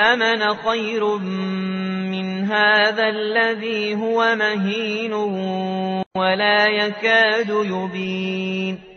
أَمَنَ خَيْرٌ مِّنْ هَٰذَا الَّذِي هُوَ مَهِينٌ وَلَا يَكَادُ يُبِينُ